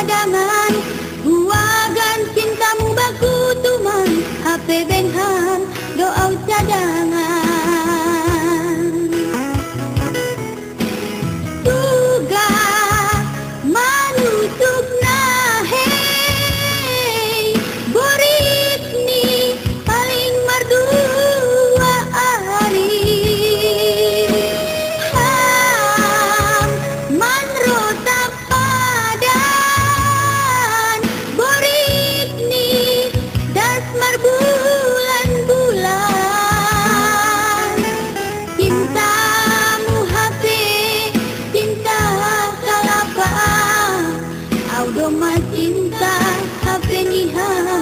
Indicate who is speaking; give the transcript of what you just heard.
Speaker 1: cadangan HP